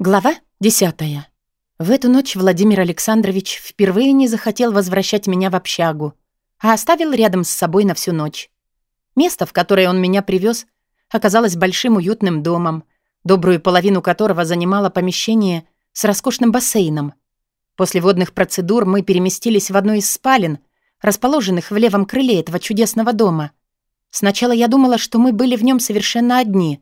Глава десятая. В эту ночь Владимир Александрович впервые не захотел возвращать меня в общагу, а оставил рядом с собой на всю ночь. Место, в которое он меня привез, оказалось большим уютным домом, добрую половину которого занимало помещение с роскошным бассейном. После водных процедур мы переместились в одну из спален, расположенных в левом крыле этого чудесного дома. Сначала я думала, что мы были в нем совершенно одни,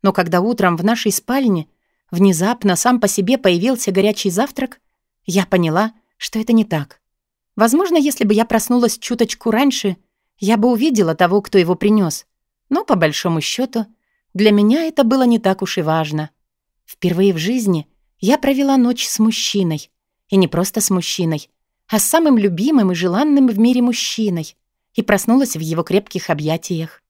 но когда утром в нашей спальне — внезапно сам по себе появился горячий завтрак, я поняла, что это не так. Возможно, если бы я проснулась чуточку раньше, я бы увидела того, кто его принес. Но, по большому счету, для меня это было не так уж и важно. Впервые в жизни я провела ночь с мужчиной. И не просто с мужчиной, а с самым любимым и желанным в мире мужчиной. И проснулась в его крепких объятиях.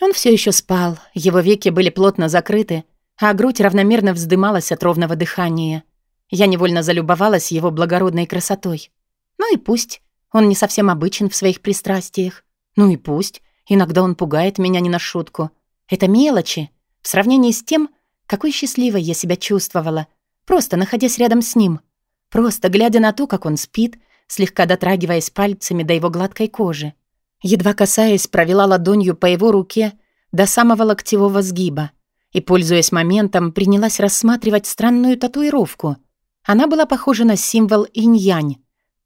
Он все еще спал, его веки были плотно закрыты, а грудь равномерно вздымалась от ровного дыхания. Я невольно залюбовалась его благородной красотой. Ну и пусть, он не совсем обычен в своих пристрастиях. Ну и пусть, иногда он пугает меня не на шутку. Это мелочи в сравнении с тем, какой счастливой я себя чувствовала, просто находясь рядом с ним, просто глядя на то, как он спит, слегка дотрагиваясь пальцами до его гладкой кожи. Едва касаясь, провела ладонью по его руке до самого локтевого сгиба — и, пользуясь моментом, принялась рассматривать странную татуировку. Она была похожа на символ инь-янь,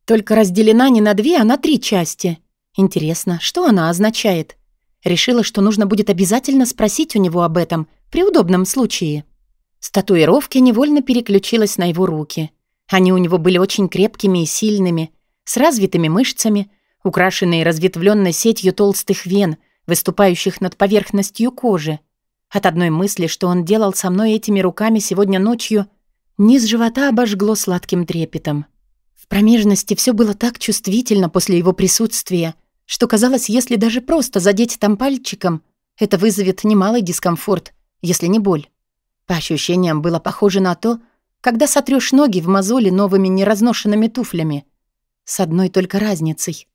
только разделена не на две, а на три части. Интересно, что она означает? Решила, что нужно будет обязательно спросить у него об этом при удобном случае. С татуировки невольно переключилась на его руки. Они у него были очень крепкими и сильными, с развитыми мышцами, украшенные разветвленной сетью толстых вен, выступающих над поверхностью кожи. От одной мысли, что он делал со мной этими руками сегодня ночью, низ живота обожгло сладким трепетом. В промежности все было так чувствительно после его присутствия, что казалось, если даже просто задеть там пальчиком, это вызовет немалый дискомфорт, если не боль. По ощущениям было похоже на то, когда сотрёшь ноги в мозоли новыми неразношенными туфлями. С одной только разницей.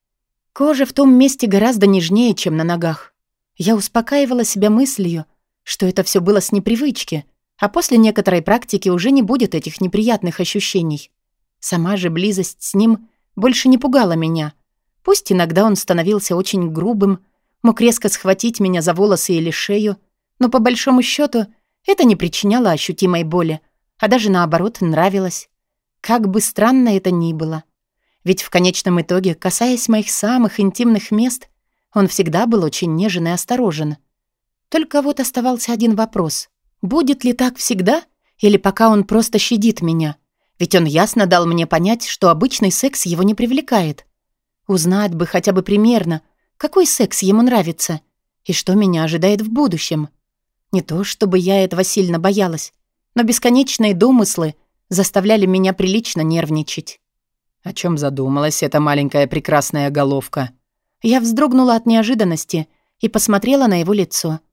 Кожа в том месте гораздо нежнее, чем на ногах. Я успокаивала себя мыслью, что это все было с непривычки, а после некоторой практики уже не будет этих неприятных ощущений. Сама же близость с ним больше не пугала меня. Пусть иногда он становился очень грубым, мог резко схватить меня за волосы или шею, но по большому счету это не причиняло ощутимой боли, а даже наоборот нравилось. Как бы странно это ни было. Ведь в конечном итоге, касаясь моих самых интимных мест, он всегда был очень нежен и осторожен — только вот оставался один вопрос. Будет ли так всегда? Или пока он просто щадит меня? Ведь он ясно дал мне понять, что обычный секс его не привлекает. Узнать бы хотя бы примерно, какой секс ему нравится и что меня ожидает в будущем. Не то, чтобы я этого сильно боялась, но бесконечные домыслы заставляли меня прилично нервничать. О чем задумалась эта маленькая прекрасная головка? Я вздрогнула от неожиданности и посмотрела на его лицо —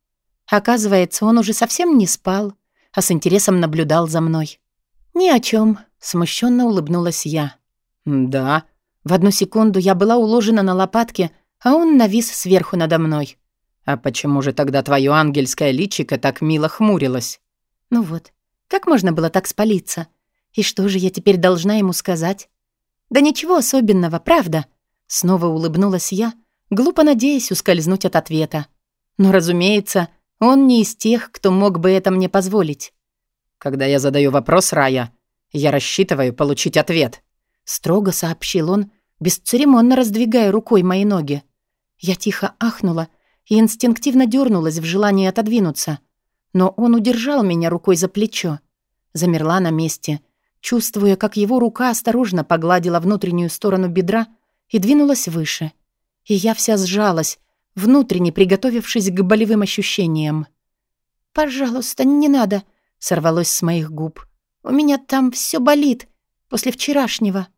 Оказывается, он уже совсем не спал, а с интересом наблюдал за мной. «Ни о чем, смущенно улыбнулась я. «Да». В одну секунду я была уложена на лопатке, а он навис сверху надо мной. «А почему же тогда твое ангельское личико так мило хмурилось?» «Ну вот, как можно было так спалиться? И что же я теперь должна ему сказать?» «Да ничего особенного, правда?» Снова улыбнулась я, глупо надеясь ускользнуть от ответа. Но, разумеется, он не из тех, кто мог бы это мне позволить. «Когда я задаю вопрос, Рая, я рассчитываю получить ответ», — строго сообщил он, бесцеремонно раздвигая рукой мои ноги. Я тихо ахнула и инстинктивно дернулась в желании отодвинуться. Но он удержал меня рукой за плечо. Замерла на месте, чувствуя, как его рука осторожно погладила внутреннюю сторону бедра и двинулась выше. И я вся сжалась, внутренне приготовившись к болевым ощущениям. «Пожалуйста, не надо», — сорвалось с моих губ. «У меня там все болит после вчерашнего».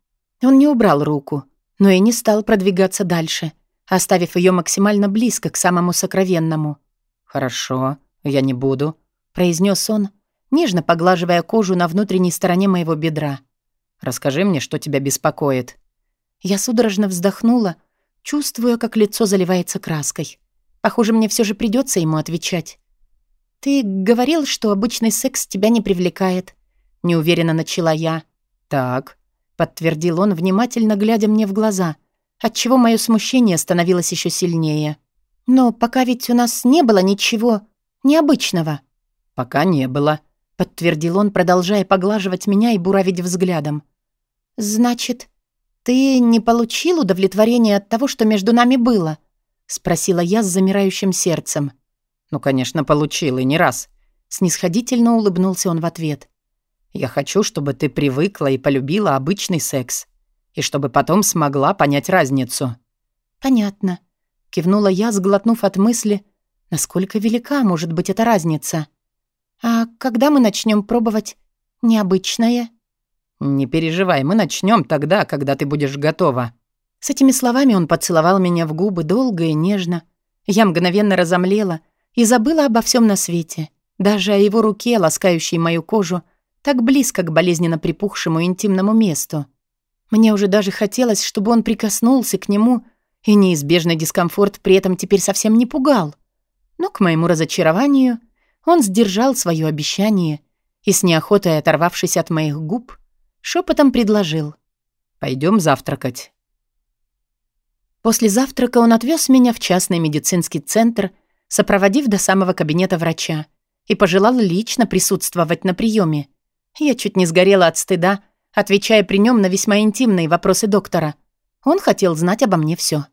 Он не убрал руку, но и не стал продвигаться дальше, оставив ее максимально близко к самому сокровенному. «Хорошо, я не буду», — произнес он, нежно поглаживая кожу на внутренней стороне моего бедра. «Расскажи мне, что тебя беспокоит». Я судорожно вздохнула, — чувствуя, как лицо заливается краской. Похоже, мне все же придется ему отвечать. «Ты говорил, что обычный секс тебя не привлекает. — неуверенно начала я. «Так», — подтвердил он, внимательно глядя мне в глаза, отчего мое смущение становилось еще сильнее. «Но пока ведь у нас не было ничего необычного». «Пока не было», — подтвердил он, продолжая поглаживать меня и буравить взглядом. «Значит, ты не получил удовлетворения от того, что между нами было?» — спросила я с замирающим сердцем. «Ну, конечно, получил, и не раз». Снисходительно улыбнулся он в ответ. «Я хочу, чтобы ты привыкла и полюбила обычный секс, и чтобы потом смогла понять разницу». «Понятно», — кивнула я, сглотнув от мысли, насколько велика может быть эта разница. «А когда мы начнем пробовать необычное?» «Не переживай, мы начнем тогда, когда ты будешь готова». С этими словами он поцеловал меня в губы долго и нежно. Я мгновенно разомлела и забыла обо всем на свете, даже о его руке, ласкающей мою кожу, так близко к болезненно припухшему интимному месту. Мне уже даже хотелось, чтобы он прикоснулся к нему, и неизбежный дискомфорт при этом теперь совсем не пугал. Но, к моему разочарованию, он сдержал свое обещание и, с неохотой оторвавшись от моих губ, шепотом предложил. «Пойдем завтракать». После завтрака он отвез меня в частный медицинский центр, сопроводив до самого кабинета врача, и пожелал лично присутствовать на приеме. Я чуть не сгорела от стыда, отвечая при нем на весьма интимные вопросы доктора. Он хотел знать обо мне все.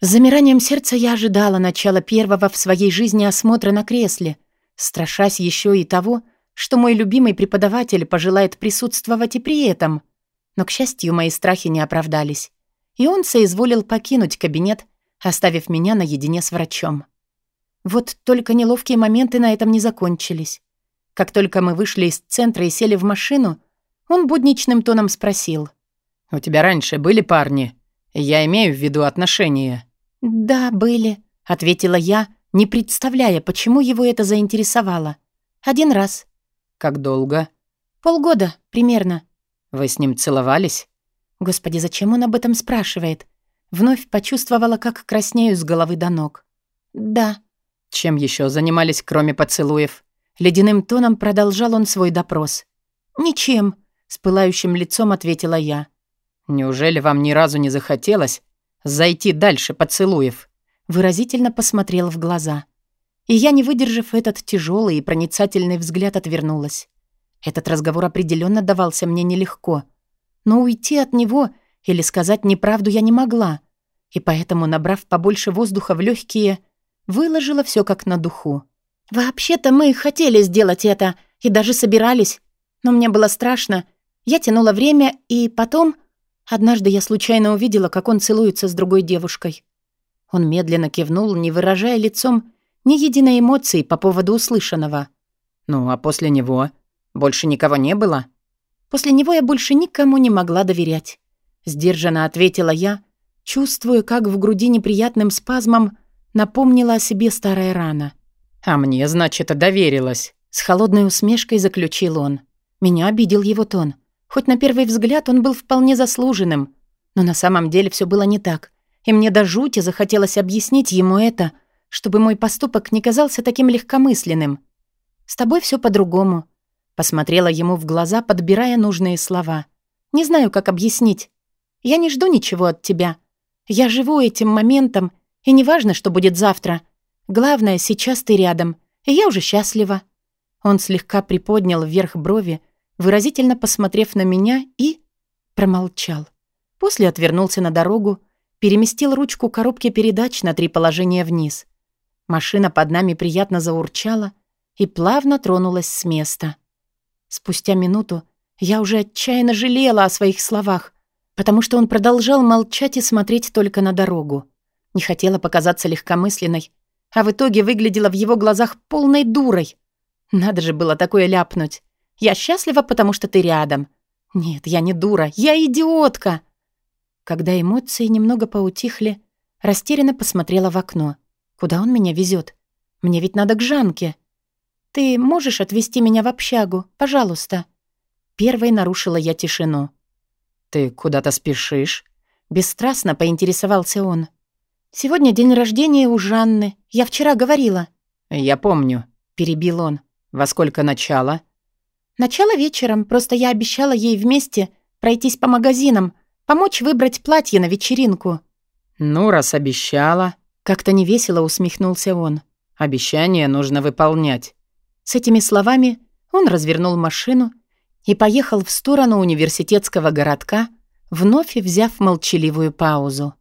С замиранием сердца я ожидала начала первого в своей жизни осмотра на кресле, страшась еще и того, что мой любимый преподаватель пожелает присутствовать и при этом. Но, к счастью, мои страхи не оправдались. И он соизволил покинуть кабинет, оставив меня наедине с врачом. Вот только неловкие моменты на этом не закончились. Как только мы вышли из центра и сели в машину, он будничным тоном спросил. «У тебя раньше были парни? Я имею в виду отношения». «Да, были», — ответила я, не представляя, почему его это заинтересовало. «Один раз». «Как долго?» «Полгода, примерно». «Вы с ним целовались?» Господи, зачем он об этом спрашивает? Вновь почувствовала, как краснею с головы до ног. «Да». «Чем еще занимались, кроме поцелуев?» Ледяным тоном продолжал он свой допрос. «Ничем», — с пылающим лицом ответила я. «Неужели вам ни разу не захотелось зайти дальше поцелуев?» Выразительно посмотрел в глаза. И я, не выдержав этот тяжелый и проницательный взгляд, отвернулась. Этот разговор определенно давался мне нелегко. Но уйти от него или сказать неправду я не могла. И поэтому, набрав побольше воздуха в легкие, выложила все как на духу. «Вообще-то мы хотели сделать это и даже собирались. Но мне было страшно. Я тянула время, и потом... Однажды я случайно увидела, как он целуется с другой девушкой». Он медленно кивнул, не выражая лицом ни единой эмоции по поводу услышанного. «Ну, а после него? Больше никого не было?» «После него я больше никому не могла доверять», — сдержанно ответила я, чувствуя, как в груди неприятным спазмом напомнила о себе старая рана. «А мне, значит, доверилась», — с холодной усмешкой заключил он. Меня обидел его тон. Хоть на первый взгляд он был вполне заслуженным, но на самом деле все было не так, и мне до жути захотелось объяснить ему это, чтобы мой поступок не казался таким легкомысленным. «С тобой все по-другому», — посмотрела ему в глаза, подбирая нужные слова. «Не знаю, как объяснить. Я не жду ничего от тебя. Я живу этим моментом, и неважно, что будет завтра. Главное, сейчас ты рядом, и я уже счастлива». Он слегка приподнял вверх брови, выразительно посмотрев на меня, и промолчал. После отвернулся на дорогу, переместил ручку коробки передач на три положения вниз — Машина под нами приятно заурчала и плавно тронулась с места. Спустя минуту я уже отчаянно жалела о своих словах, потому что он продолжал молчать и смотреть только на дорогу. Не хотела показаться легкомысленной, а в итоге выглядела в его глазах полной дурой. Надо же было такое ляпнуть. Я счастлива, потому что ты рядом. Нет, я не дура, я идиотка. Когда эмоции немного поутихли, растерянно посмотрела в окно. Куда он меня везет? Мне ведь надо к Жанке. Ты можешь отвезти меня в общагу, пожалуйста?» Первой нарушила я тишину. «Ты куда-то спешишь?» Бесстрастно поинтересовался он. «Сегодня день рождения у Жанны. Я вчера говорила». «Я помню», — перебил он. «Во сколько начало?» «Начало вечером, просто я обещала ей вместе пройтись по магазинам, помочь выбрать платье на вечеринку». «Ну, раз обещала...» Как-то невесело усмехнулся он. «Обещание нужно выполнять». С этими словами он развернул машину и поехал в сторону университетского городка, вновь взяв молчаливую паузу.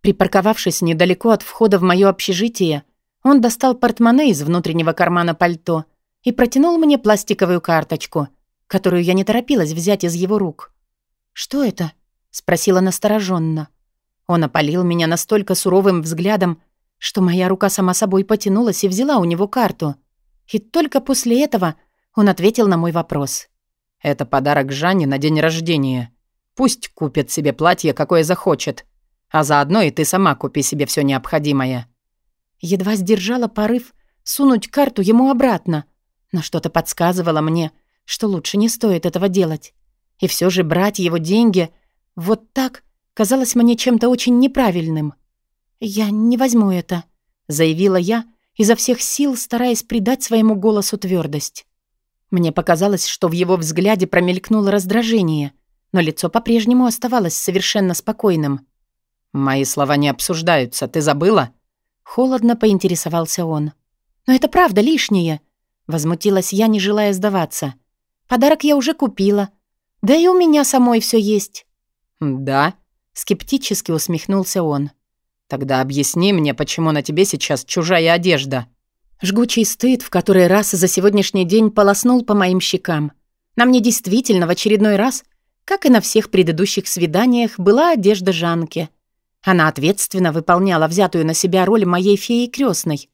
Припарковавшись недалеко от входа в моё общежитие, он достал портмоне из внутреннего кармана пальто и протянул мне пластиковую карточку, которую я не торопилась взять из его рук. «Что это?» — спросила настороженно. Он опалил меня настолько суровым взглядом, что моя рука сама собой потянулась и взяла у него карту. И только после этого он ответил на мой вопрос. «Это подарок Жанне на день рождения. Пусть купит себе платье, какое захочет. А заодно и ты сама купи себе все необходимое». Едва сдержала порыв сунуть карту ему обратно, но что-то подсказывало мне, что лучше не стоит этого делать. И все же брать его деньги вот так казалось мне чем-то очень неправильным. «Я не возьму это», — заявила я, изо всех сил стараясь придать своему голосу твердость. Мне показалось, что в его взгляде промелькнуло раздражение, но лицо по-прежнему оставалось совершенно спокойным. «Мои слова не обсуждаются, ты забыла?» Холодно поинтересовался он. «Но это правда лишнее», — возмутилась я, не желая сдаваться. «Подарок я уже купила. Да и у меня самой все есть». «Да?» — скептически усмехнулся он. «Тогда объясни мне, почему на тебе сейчас чужая одежда?» Жгучий стыд в который раз за сегодняшний день полоснул по моим щекам. На мне действительно в очередной раз, как и на всех предыдущих свиданиях, была одежда Жанки. Она ответственно выполняла взятую на себя роль моей феи крестной.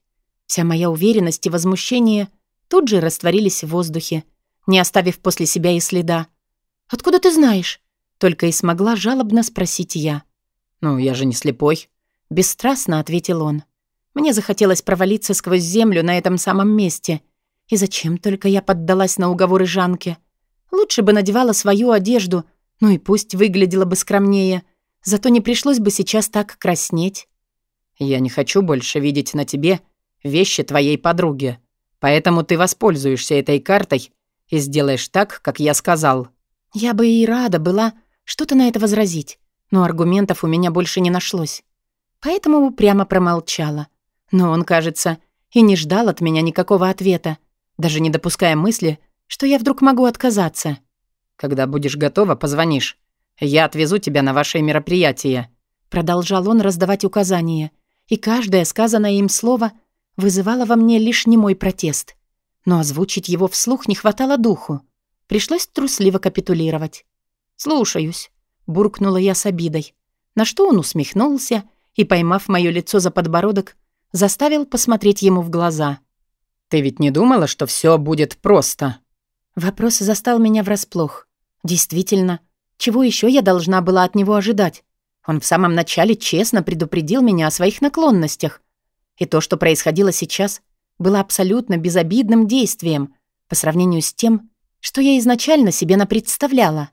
Вся моя уверенность и возмущение тут же растворились в воздухе, не оставив после себя и следа. «Откуда ты знаешь?» Только и смогла жалобно спросить я. «Ну, я же не слепой», — бесстрастно ответил он. Мне захотелось провалиться сквозь землю на этом самом месте. И зачем только я поддалась на уговоры Жанки? Лучше бы надевала свою одежду, ну и пусть выглядела бы скромнее. Зато не пришлось бы сейчас так краснеть. Я не хочу больше видеть на тебе вещи твоей подруги. Поэтому ты воспользуешься этой картой и сделаешь так, как я сказал. Я бы и рада была что-то на это возразить, но аргументов у меня больше не нашлось. Поэтому прямо промолчала. Но он, кажется, и не ждал от меня никакого ответа, даже не допуская мысли, что я вдруг могу отказаться. «Когда будешь готова, позвонишь. Я отвезу тебя на ваше мероприятие», продолжал он раздавать указания, и каждое сказанное им слово вызывало во мне лишь немой протест. Но озвучить его вслух не хватало духу. Пришлось трусливо капитулировать. «Слушаюсь», — буркнула я с обидой, на что он усмехнулся и, поймав моё лицо за подбородок, заставил посмотреть ему в глаза. «Ты ведь не думала, что все будет просто?» Вопрос застал меня врасплох. Действительно, чего еще я должна была от него ожидать? Он в самом начале честно предупредил меня о своих наклонностях. И то, что происходило сейчас, было абсолютно безобидным действием по сравнению с тем, что я изначально себе напредставляла.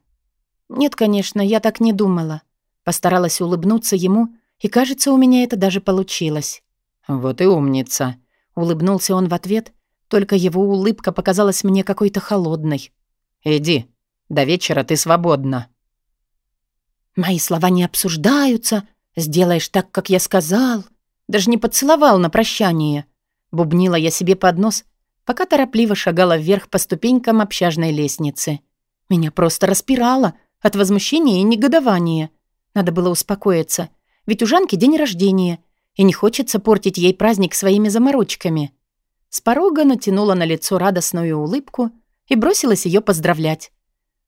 Нет, конечно, я так не думала. Постаралась улыбнуться ему, и, кажется, у меня это даже получилось. «Вот и умница», — улыбнулся он в ответ, только его улыбка показалась мне какой-то холодной. «Иди, до вечера ты свободна». «Мои слова не обсуждаются. Сделаешь так, как я сказал. Даже не поцеловал на прощание». Бубнила я себе под нос, пока торопливо шагала вверх по ступенькам общажной лестницы. Меня просто распирало от возмущения и негодования. Надо было успокоиться, ведь у Жанки день рождения — и не хочется портить ей праздник своими заморочками. С порога натянула на лицо радостную улыбку и бросилась ее поздравлять.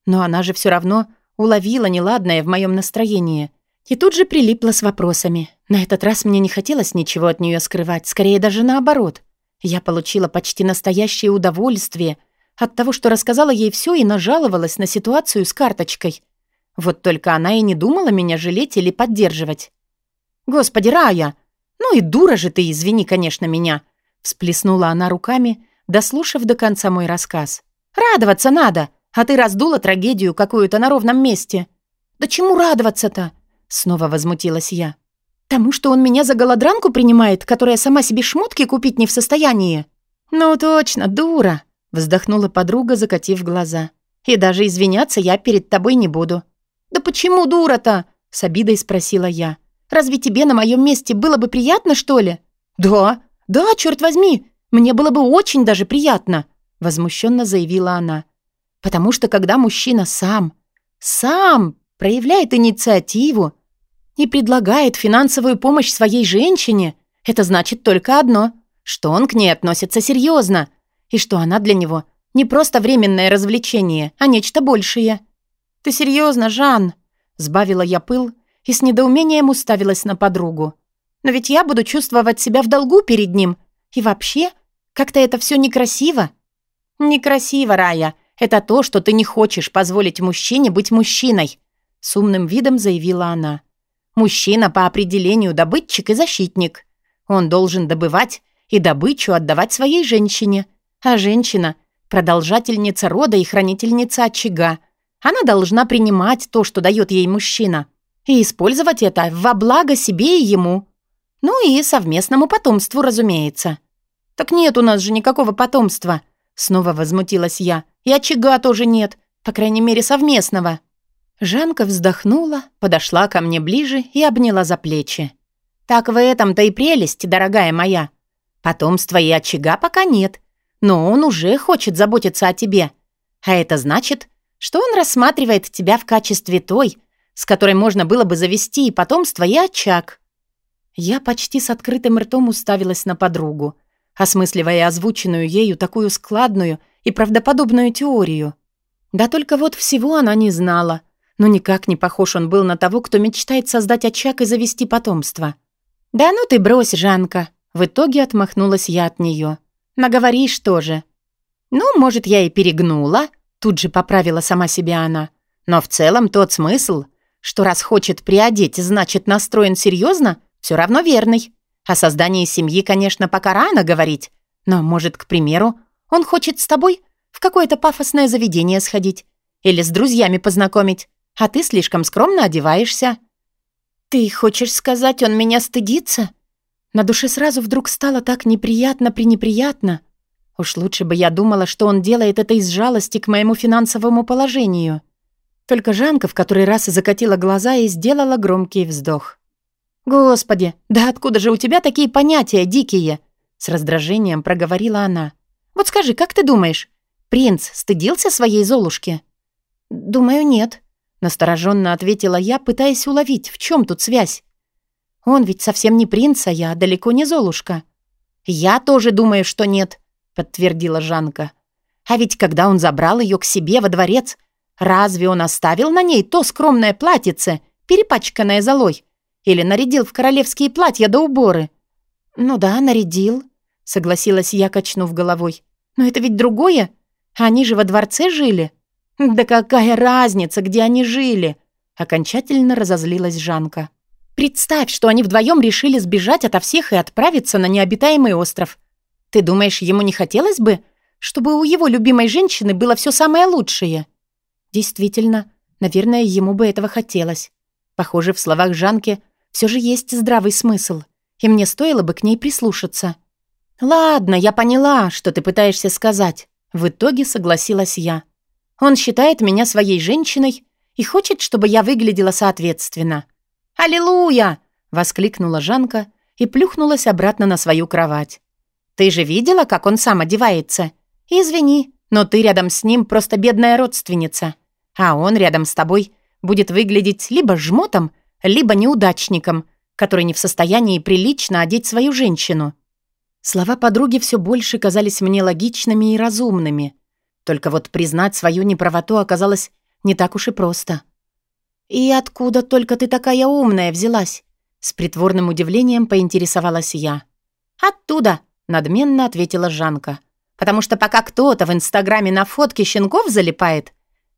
Но она же все равно уловила неладное в моем настроении и тут же прилипла с вопросами. На этот раз мне не хотелось ничего от нее скрывать, скорее даже наоборот. Я получила почти настоящее удовольствие от того, что рассказала ей все и нажаловалась на ситуацию с карточкой. Вот только она и не думала меня жалеть или поддерживать. «Господи, Рая, «Ну и дура же ты, извини, конечно, меня!» Всплеснула она руками, дослушав до конца мой рассказ. «Радоваться надо, а ты раздула трагедию какую-то на ровном месте». «Да чему радоваться-то?» Снова возмутилась я. «Тому, что он меня за голодранку принимает, которая сама себе шмотки купить не в состоянии?» «Ну точно, дура!» Вздохнула подруга, закатив глаза. «И даже извиняться я перед тобой не буду». «Да почему дура-то?» — с обидой спросила я. «Разве тебе на моем месте было бы приятно, что ли?» «Да, да, черт возьми, мне было бы очень даже приятно», — возмущенно заявила она. «Потому что когда мужчина сам, сам проявляет инициативу и предлагает финансовую помощь своей женщине, это значит только одно, что он к ней относится серьезно, и что она для него не просто временное развлечение, а нечто большее. «Ты серьезно, Жан?» Сбавила я пыл и с недоумением уставилась на подругу. «Но ведь я буду чувствовать себя в долгу перед ним. И вообще, как-то это все некрасиво». «Некрасиво, Рая. Это то, что ты не хочешь позволить мужчине быть мужчиной», с умным видом заявила она. «Мужчина по определению добытчик и защитник. Он должен добывать и добычу отдавать своей женщине. А женщина — продолжательница рода и хранительница очага. Она должна принимать то, что дает ей мужчина, и использовать это во благо себе и ему. Ну и совместному потомству, разумеется. «Так нет у нас же никакого потомства», — снова возмутилась я. «И очага тоже нет, по крайней мере, совместного». Жанка вздохнула, подошла ко мне ближе и обняла за плечи. «Так в этом-то и прелесть, дорогая моя. Потомства и очага пока нет, но он уже хочет заботиться о тебе. А это значит, что он рассматривает тебя в качестве той, с которой можно было бы завести и потомство, и очаг». Я почти с открытым ртом уставилась на подругу, осмысливая озвученную ею такую складную и правдоподобную теорию. Да только вот всего она не знала, но никак не похож он был на того, кто мечтает создать очаг и завести потомство. «Да ну ты брось, Жанка!» В итоге отмахнулась я от нее. «Наговоришь тоже». «Ну, может, я и перегнула», тут же поправила сама себя она. «Но в целом тот смысл, что раз хочет приодеть, значит, настроен серьезно, все равно верный. О создании семьи, конечно, пока рано говорить, но, может, к примеру, он хочет с тобой в какое-то пафосное заведение сходить или с друзьями познакомить, а ты слишком скромно одеваешься». «Ты хочешь сказать, он меня стыдится?» На душе сразу вдруг стало так неприятно-пренеприятно. Уж лучше бы я думала, что он делает это из жалости к моему финансовому положению. Только Жанка в который раз закатила глаза и сделала громкий вздох. «Господи, да откуда же у тебя такие понятия дикие?» С раздражением проговорила она. «Вот скажи, как ты думаешь, принц стыдился своей Золушки?» «Думаю, нет», Настороженно ответила я, пытаясь уловить, в чем тут связь. Он ведь совсем не принц, а я далеко не Золушка. Я тоже думаю, что нет, подтвердила Жанка. А ведь когда он забрал ее к себе во дворец, разве он оставил на ней то скромное платьице, перепачканное золой, или нарядил в королевские платья до уборы? Ну да, нарядил, согласилась я, качнув головой. Но это ведь другое. Они же во дворце жили. «Да какая разница, где они жили?» Окончательно разозлилась Жанка. «Представь, что они вдвоем решили сбежать ото всех и отправиться на необитаемый остров. Ты думаешь, ему не хотелось бы, чтобы у его любимой женщины было все самое лучшее?» Действительно, наверное, ему бы этого хотелось. Похоже, в словах Жанки все же есть здравый смысл, и мне стоило бы к ней прислушаться. «Ладно, я поняла, что ты пытаешься сказать». В итоге согласилась я. Он считает меня своей женщиной и хочет, чтобы я выглядела соответственно. «Аллилуйя!» — воскликнула Жанка и плюхнулась обратно на свою кровать. «Ты же видела, как он сам одевается? Извини, но ты рядом с ним просто бедная родственница, а он рядом с тобой будет выглядеть либо жмотом, либо неудачником, который не в состоянии прилично одеть свою женщину». Слова подруги все больше казались мне логичными и разумными — только вот признать свою неправоту оказалось не так уж и просто. «И откуда только ты такая умная взялась?» С притворным удивлением поинтересовалась я. «Оттуда», — надменно ответила Жанка. «Потому что пока кто-то в Инстаграме на фотке щенков залипает,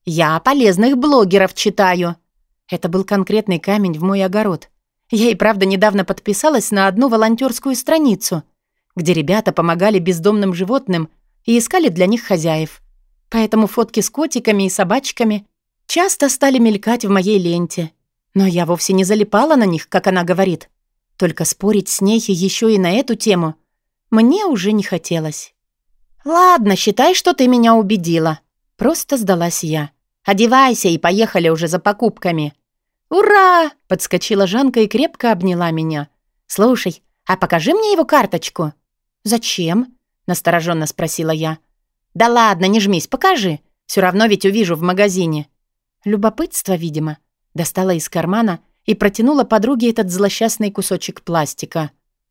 я полезных блогеров читаю». Это был конкретный камень в мой огород. Я и правда недавно подписалась на одну волонтерскую страницу, где ребята помогали бездомным животным и искали для них хозяев. Поэтому фотки с котиками и собачками часто стали мелькать в моей ленте. Но я вовсе не залипала на них, как она говорит. Только спорить с ней еще и на эту тему мне уже не хотелось. «Ладно, считай, что ты меня убедила». Просто сдалась я. «Одевайся и поехали уже за покупками». «Ура!» — подскочила Жанка и крепко обняла меня. «Слушай, а покажи мне его карточку». «Зачем?» — настороженно спросила я. «Да ладно, не жмись, покажи. Все равно ведь увижу в магазине». Любопытство, видимо. Достала из кармана и протянула подруге этот злосчастный кусочек пластика.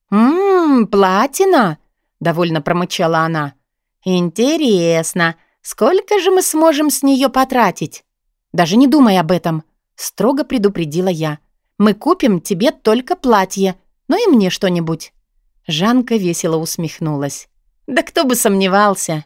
«Ммм, платина!» — довольно промычала она. «Интересно, сколько же мы сможем с нее потратить?» «Даже не думай об этом», — строго предупредила я. «Мы купим тебе только платье, ну и мне что-нибудь». Жанка весело усмехнулась. «Да кто бы сомневался!»